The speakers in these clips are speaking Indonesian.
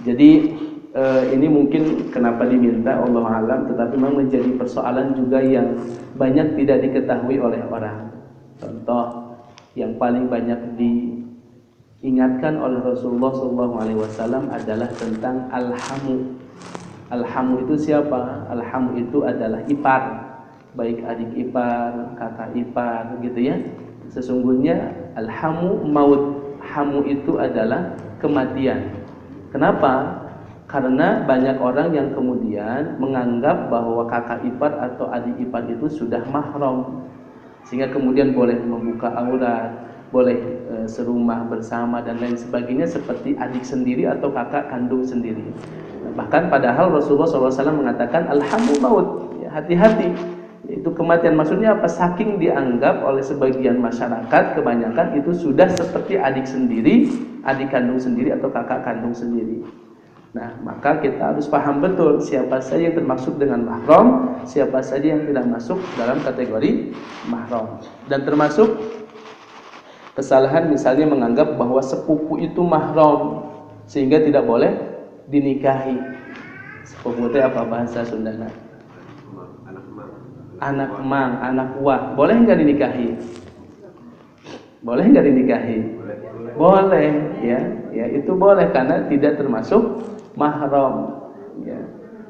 Jadi uh, ini mungkin kenapa diminta Allah alam tetapi memang menjadi persoalan juga yang banyak tidak diketahui oleh orang. Contoh yang paling banyak diingatkan oleh Rasulullah SAW adalah tentang alhamu. Alhamu itu siapa? Alhamu itu adalah ipar, baik adik ipar, kakak ipar, gitu ya. Sesungguhnya alhamu maut. Hamu itu adalah kematian. Kenapa? Karena banyak orang yang kemudian menganggap bahwa kakak ipar atau adik ipar itu sudah mahram. Sehingga kemudian boleh membuka aurat, boleh e, serumah bersama dan lain sebagainya seperti adik sendiri atau kakak kandung sendiri. Bahkan padahal Rasulullah SAW mengatakan maut, ya, hati-hati. Itu kematian maksudnya apa? Saking dianggap oleh sebagian masyarakat kebanyakan itu sudah seperti adik sendiri, adik kandung sendiri atau kakak kandung sendiri. Nah, maka kita harus paham betul siapa saja yang termasuk dengan mahram, siapa saja yang tidak masuk dalam kategori mahram. Dan termasuk kesalahan misalnya menganggap bahwa sepupu itu mahram sehingga tidak boleh dinikahi. Sepupu itu apa bahasa Sundana? Anak mang, anak wah, boleh nggak dinikahi? Boleh nggak dinikahi? Boleh, ya, ya itu boleh karena tidak termasuk mahram ya.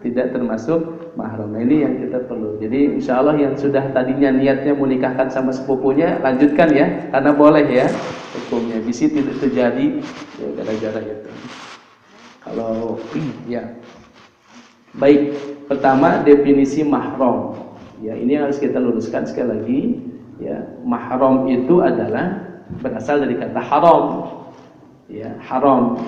Tidak termasuk mahram. Ini yang kita perlu. Jadi insya Allah yang sudah tadinya niatnya menikahkan sama sepupunya lanjutkan ya. Karena boleh ya hukumnya. Bisi tidak terjadi ya gara-gara itu. Kalau ya. Baik pertama definisi mahram ya ini harus kita luruskan sekali lagi ya mahram itu adalah berasal dari kata haram ya haram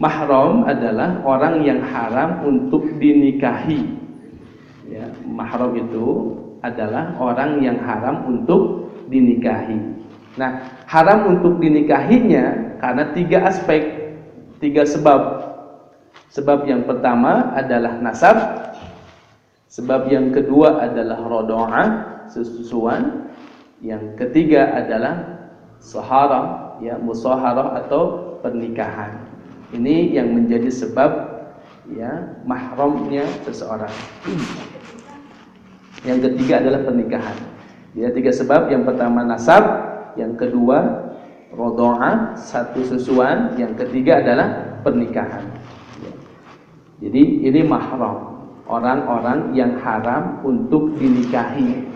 Mahram adalah orang yang haram untuk dinikahi. Ya, mahram itu adalah orang yang haram untuk dinikahi. Nah, haram untuk dinikahinya karena tiga aspek, tiga sebab. Sebab yang pertama adalah nasab, sebab yang kedua adalah rodoa, sesusuan, yang ketiga adalah sahara, ya musaharah atau pernikahan. Ini yang menjadi sebab ya mahramnya seseorang. yang ketiga adalah pernikahan. Ya, tiga sebab. Yang pertama nasab, yang kedua rodoa, satu susuan, yang ketiga adalah pernikahan. Ya. Jadi ini mahram, orang-orang yang haram untuk dinikahi.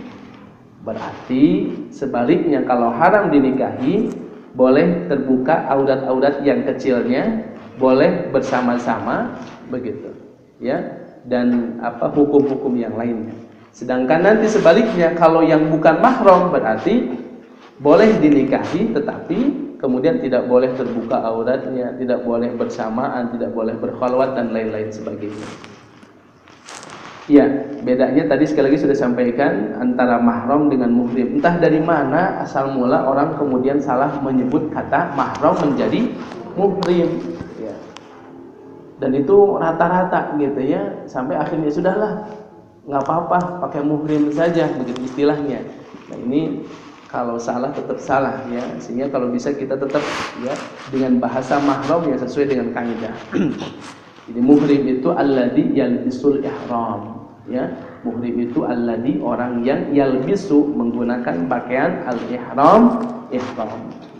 Berarti sebaliknya kalau haram dinikahi, boleh terbuka aurat-aurat yang kecilnya boleh bersama-sama begitu ya dan apa hukum-hukum yang lainnya sedangkan nanti sebaliknya kalau yang bukan mahram berarti boleh dinikahi tetapi kemudian tidak boleh terbuka auratnya tidak boleh bersamaan tidak boleh berkhalwat dan lain-lain sebagainya Ya, bedanya tadi sekali lagi sudah sampaikan antara mahram dengan muhrim. Entah dari mana asal mula orang kemudian salah menyebut kata mahram menjadi muhrim. Dan itu rata-rata gitu ya sampai akhirnya sudahlah nggak apa-apa pakai muhrim saja begitu istilahnya. Nah ini kalau salah tetap salah ya sehingga kalau bisa kita tetap ya dengan bahasa mahram yang sesuai dengan kaidah jadi muhrim itu alladhi yalbisul ihram ya. Muhrim itu alladhi orang yang yalbisu menggunakan pakaian al ihram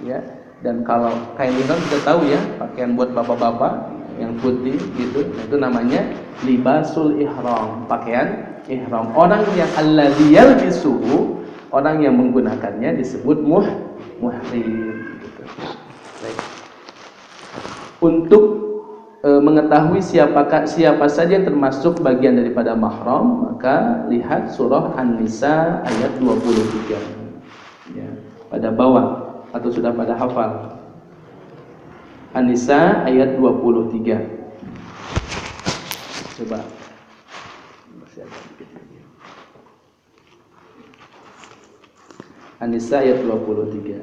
ya. Dan kalau kain ihram kita tahu ya pakaian buat bapak-bapak yang putih gitu. Itu namanya libasul ihram pakaian ihram. Orang yang alladzi yalbisuhu orang yang menggunakannya disebut muh muhrim gitu. Untuk e, mengetahui siapakah siapa saja yang termasuk bagian daripada mahram maka lihat surah An-Nisa ayat 23 ya pada bawah atau sudah pada hafal An-Nisa ayat 23. Coba. An-Nisa ayat 23.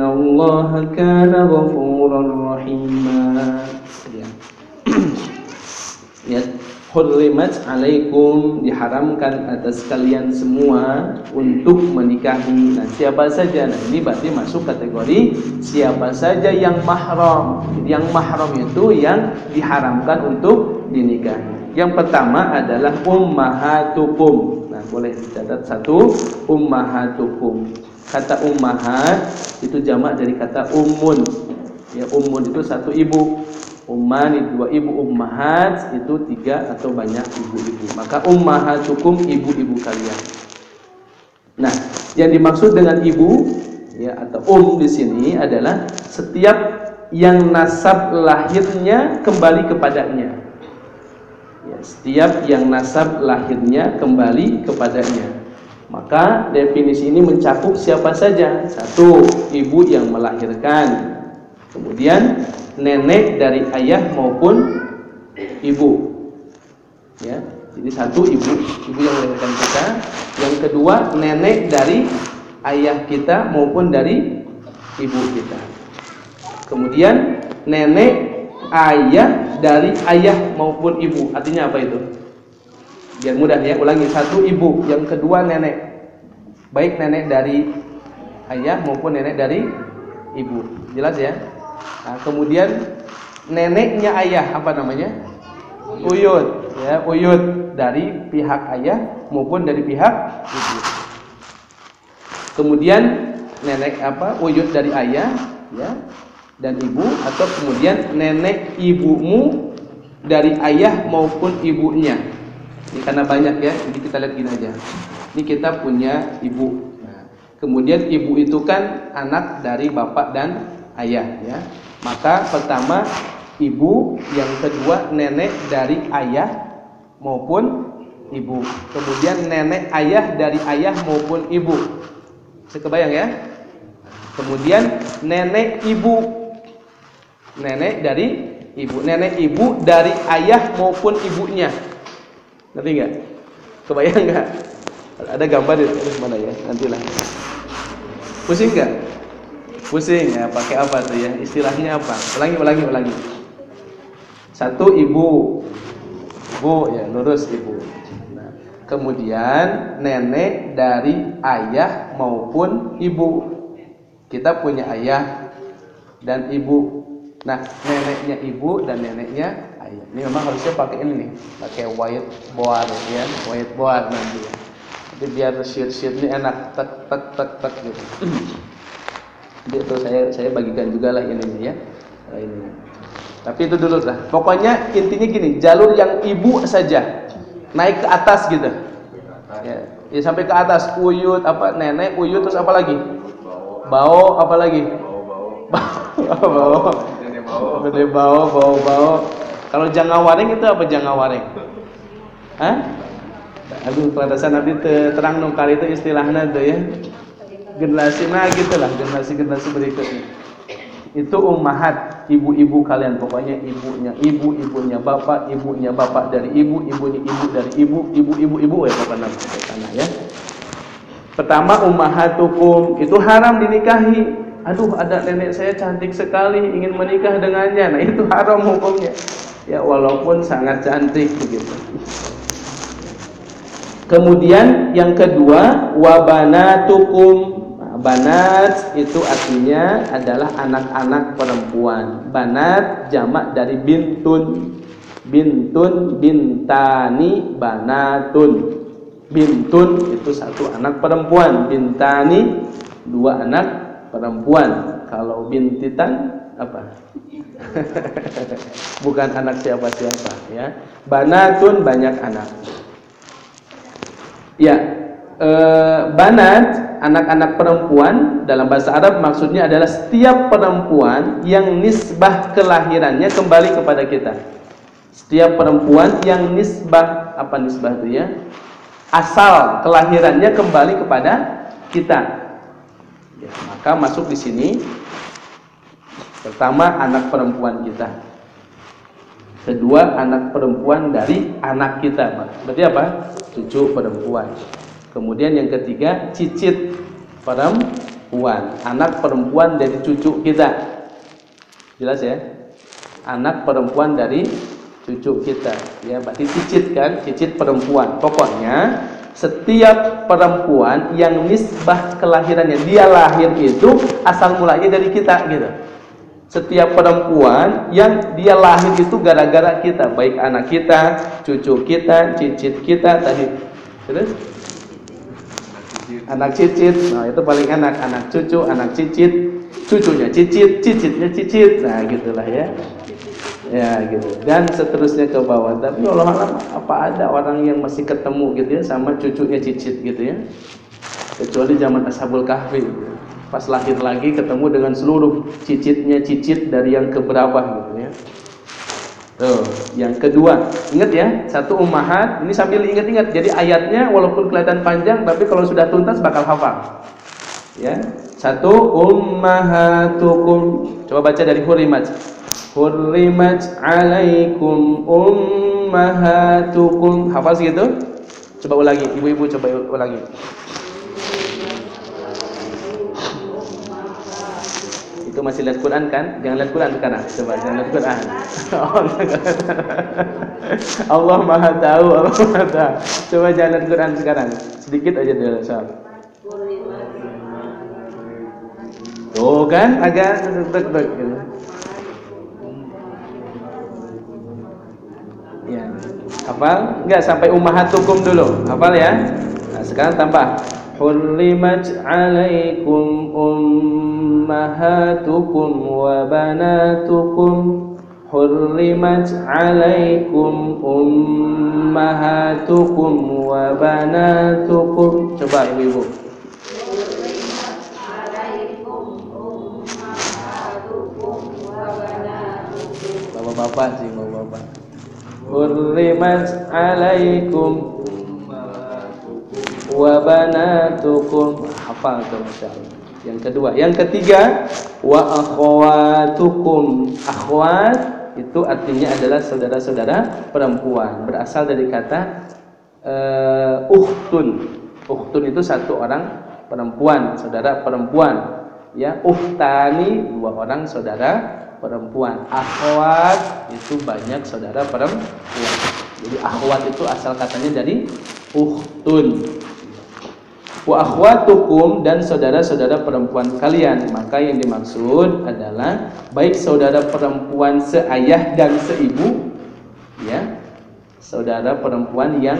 الله كان غفورا رحيما ya hurrimat alaikum diharamkan atas kalian semua untuk menikahi nah siapa saja nah ini berarti masuk kategori siapa saja yang mahram yang mahram itu yang diharamkan untuk dinikahi yang pertama adalah ummahatukum nah boleh dicatat satu ummahatukum kata ummahat itu jamak dari kata ummun ya ummun itu satu ibu Umman dua ibu ummahat itu tiga atau banyak ibu-ibu. Maka ummahatukum ibu-ibu kalian. Nah, yang dimaksud dengan ibu ya atau um di sini adalah setiap yang nasab lahirnya kembali kepadanya. Ya, setiap yang nasab lahirnya kembali kepadanya. Maka definisi ini mencakup siapa saja. Satu, ibu yang melahirkan. Kemudian nenek dari ayah maupun ibu. Ya, jadi satu ibu, ibu yang melahirkan kita. Yang kedua nenek dari ayah kita maupun dari ibu kita. Kemudian nenek ayah dari ayah maupun ibu. Artinya apa itu? Biar mudah ya, ulangi. Satu ibu, yang kedua nenek. Baik nenek dari ayah maupun nenek dari ibu. Jelas ya? Nah, kemudian neneknya ayah apa namanya? Uyut, ya, uyut dari pihak ayah maupun dari pihak ibu. Kemudian nenek apa? Uyut dari ayah, ya, dan ibu atau kemudian nenek ibumu dari ayah maupun ibunya. Ini karena banyak ya, jadi kita lihat gini aja. Ini kita punya ibu. Nah, kemudian ibu itu kan anak dari bapak dan ayah, ya. Maka pertama ibu, yang kedua nenek dari ayah maupun ibu. Kemudian nenek ayah dari ayah maupun ibu. Sekebayang ya? Kemudian nenek ibu. Nenek dari ibu. Nenek ibu dari ayah maupun ibunya. Ngerti enggak? Kebayang enggak? Ada gambar di mana ya? Nantilah. Pusing enggak? Pusing ya, pakai apa tuh ya? Istilahnya apa? Ulangi, ulangi, ulangi. Satu ibu, ibu ya lurus ibu. Nah, kemudian nenek dari ayah maupun ibu. Kita punya ayah dan ibu. Nah, neneknya ibu dan neneknya ayah. Ini memang harusnya pakai ini nih, pakai white board ya, white board nanti. Jadi biar sheet-sheet ini enak, tek tek tek tek gitu. Jadi itu saya saya bagikan juga lah ini ya. Nah, ini. Tapi itu dulu lah. Pokoknya intinya gini, jalur yang ibu saja naik ke atas gitu. Ya, ya sampai ke atas uyut apa nenek uyut terus apa lagi? Bau apa lagi? Bau bau. Gede bau bau bau. Kalau jangan waring itu apa jangan waring? Hah? Aduh, peradasan nanti terang nung kali itu istilahnya tuh ya generasi nah gitulah generasi-generasi berikutnya itu ummahat ibu-ibu kalian pokoknya ibunya ibu-ibunya bapak ibunya bapak dari ibu ibunya ibu dari ibu ibu-ibu ibu ya bapak nama sana ya pertama ummahatukum itu haram dinikahi aduh ada nenek saya cantik sekali ingin menikah dengannya nah itu haram hukumnya ya walaupun sangat cantik begitu kemudian yang kedua wabanatukum Banat itu artinya adalah anak-anak perempuan. Banat jamak dari bintun. Bintun, bintani, banatun. Bintun itu satu anak perempuan. Bintani dua anak perempuan. Kalau bintitan apa? Bukan anak siapa-siapa ya. Banatun banyak anak. Ya, e, banat anak-anak perempuan dalam bahasa Arab maksudnya adalah setiap perempuan yang nisbah kelahirannya kembali kepada kita. Setiap perempuan yang nisbah apa nisbah itu ya? Asal kelahirannya kembali kepada kita. Ya, maka masuk di sini Pertama anak perempuan kita. Kedua anak perempuan dari anak kita. Berarti apa? Cucu perempuan. Kemudian yang ketiga cicit perempuan. Anak perempuan dari cucu kita. Jelas ya? Anak perempuan dari cucu kita. Ya, berarti cicit kan? Cicit perempuan. Pokoknya setiap perempuan yang nisbah kelahirannya dia lahir itu asal mulanya dari kita gitu setiap perempuan yang dia lahir itu gara-gara kita, baik anak kita, cucu kita, cicit kita tadi. Terus anak cicit, nah itu paling enak, anak cucu, anak cicit, cucunya cicit, cicitnya cicit. Nah, gitulah ya. Ya gitu. Dan seterusnya ke bawah. Tapi Allah alam apa ada orang yang masih ketemu gitu ya sama cucunya cicit gitu ya. Kecuali zaman Ashabul Kahfi. Gitu pas lahir lagi ketemu dengan seluruh cicitnya cicit dari yang keberapa gitu ya. Tuh, yang kedua, ingat ya, satu ummahat, ini sambil ingat-ingat. Jadi ayatnya walaupun kelihatan panjang tapi kalau sudah tuntas bakal hafal. Ya. Satu ummahatukum. Coba baca dari hurimat. Hurimat alaikum ummahatukum. Hafal segitu? Coba ulangi, ibu-ibu coba ulangi. Itu masih lihat Quran kan? Jangan lihat Quran sekarang. Coba jangan lihat Quran. Allah Maha tahu, Allah Maha tahu. Coba jangan lihat Quran sekarang. Sedikit aja dulu, soal. Tuh kan agak gitu. Ya. Hafal? Enggak sampai ummahatukum dulu. Hafal ya? Nah, sekarang tambah حرمت عليكم أمهاتكم وبناتكم حرمت عليكم أمهاتكم وبناتكم coba ibu-ibu Bapak-bapak sih, Hurrimat alaikum wa banatukum hafal tuh masyaallah yang kedua. Yang ketiga wa akhwatukum. Akhwat itu artinya adalah saudara-saudara perempuan. Berasal dari kata uh, ukhtun. Ukhtun itu satu orang perempuan saudara perempuan ya ukhtani dua orang saudara perempuan akhwat itu banyak saudara perempuan jadi akhwat itu asal katanya dari ukhtun wa akhwatukum dan saudara-saudara perempuan kalian. Maka yang dimaksud adalah baik saudara perempuan seayah dan seibu ya. Saudara perempuan yang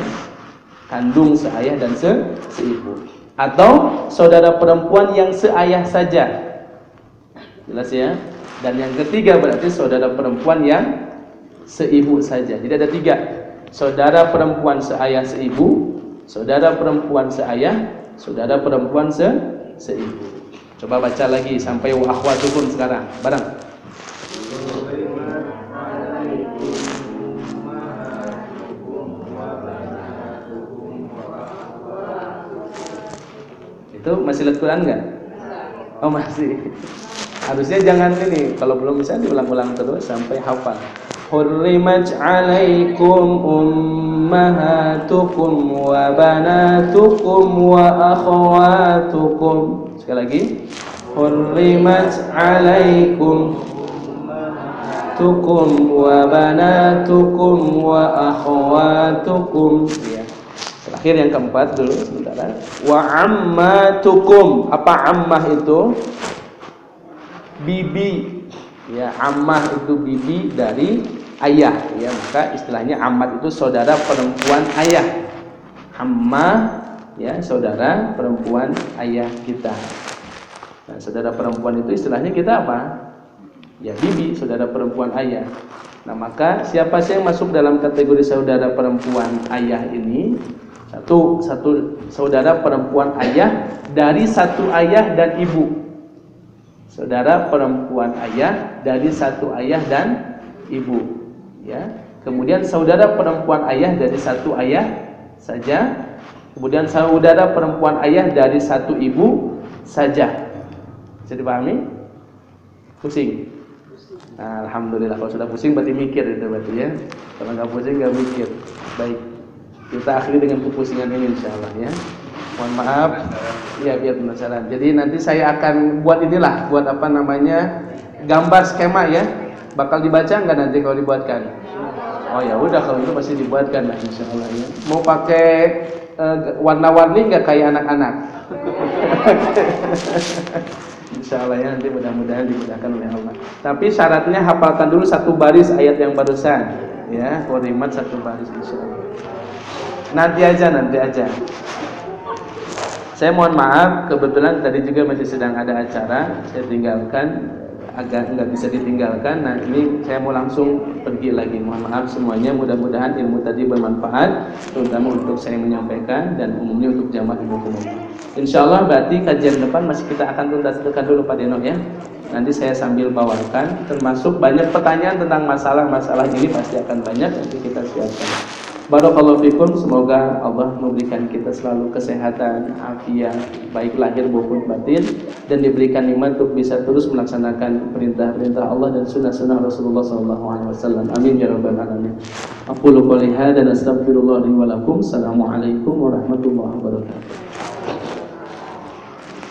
kandung seayah dan se seibu atau saudara perempuan yang seayah saja. Jelas ya? Dan yang ketiga berarti saudara perempuan yang seibu saja. Jadi ada tiga. Saudara perempuan seayah seibu, saudara perempuan seayah saudara perempuan se seibu. Coba baca lagi sampai wa akhwatukum sekarang. Barang. itu masih lihat Quran nggak? Oh masih. Harusnya jangan ini. Kalau belum bisa diulang-ulang terus sampai hafal. Hurrimat alaikum ummahatukum wa banatukum wa akhwatukum. Sekali lagi. Hurrimat alaikum ummahatukum wa banatukum wa akhwatukum. Ya. Terakhir yang keempat dulu sebentar. Wa ammatukum. Apa ammah itu? Bibi. Ya, ammah itu bibi dari ayah ya maka istilahnya amat itu saudara perempuan ayah amma ya saudara perempuan ayah kita nah, saudara perempuan itu istilahnya kita apa ya bibi, saudara perempuan ayah. Nah, maka siapa sih yang masuk dalam kategori saudara perempuan ayah ini? Satu, satu saudara perempuan ayah dari satu ayah dan ibu. Saudara perempuan ayah dari satu ayah dan ibu. Ya. Kemudian saudara perempuan ayah dari satu ayah saja. Kemudian saudara perempuan ayah dari satu ibu saja. Bisa dipahami? Pusing. Nah, Alhamdulillah kalau sudah pusing berarti mikir itu berarti ya. Kalau nggak pusing nggak mikir. Baik. Kita akhiri dengan kepusingan ini insya Allah ya. Mohon maaf. Ya biar penasaran. Jadi nanti saya akan buat inilah, buat apa namanya gambar skema ya. Bakal dibaca nggak nanti kalau dibuatkan? Oh ya udah kalau itu pasti dibuatkan lah insya Allah ya. Mau pakai uh, warna-warni nggak kayak anak-anak? Insya Allah ya nanti mudah-mudahan dimudahkan oleh Allah. Tapi syaratnya hafalkan dulu satu baris ayat yang barusan, ya. Korimat satu baris insya Allah. Nanti aja, nanti aja. Saya mohon maaf, kebetulan tadi juga masih sedang ada acara, saya tinggalkan agak nggak bisa ditinggalkan. Nah ini saya mau langsung pergi lagi. Mohon maaf semuanya. Mudah-mudahan ilmu tadi bermanfaat, terutama untuk saya menyampaikan dan umumnya untuk jamaah ibu umum. Insya Allah berarti kajian depan masih kita akan tuntaskan dulu Pak Deno ya. Nanti saya sambil bawakan, termasuk banyak pertanyaan tentang masalah-masalah ini pasti akan banyak nanti kita siapkan. Barakallahu fikum, semoga Allah memberikan kita selalu kesehatan, afiat, baik lahir maupun batin dan diberikan nikmat untuk bisa terus melaksanakan perintah-perintah Allah dan sunnah-sunnah Rasulullah SAW. Amin ya rabbal alamin. Aku qouli hadza dan astaghfirullah li wa lakum. Assalamualaikum warahmatullahi wabarakatuh.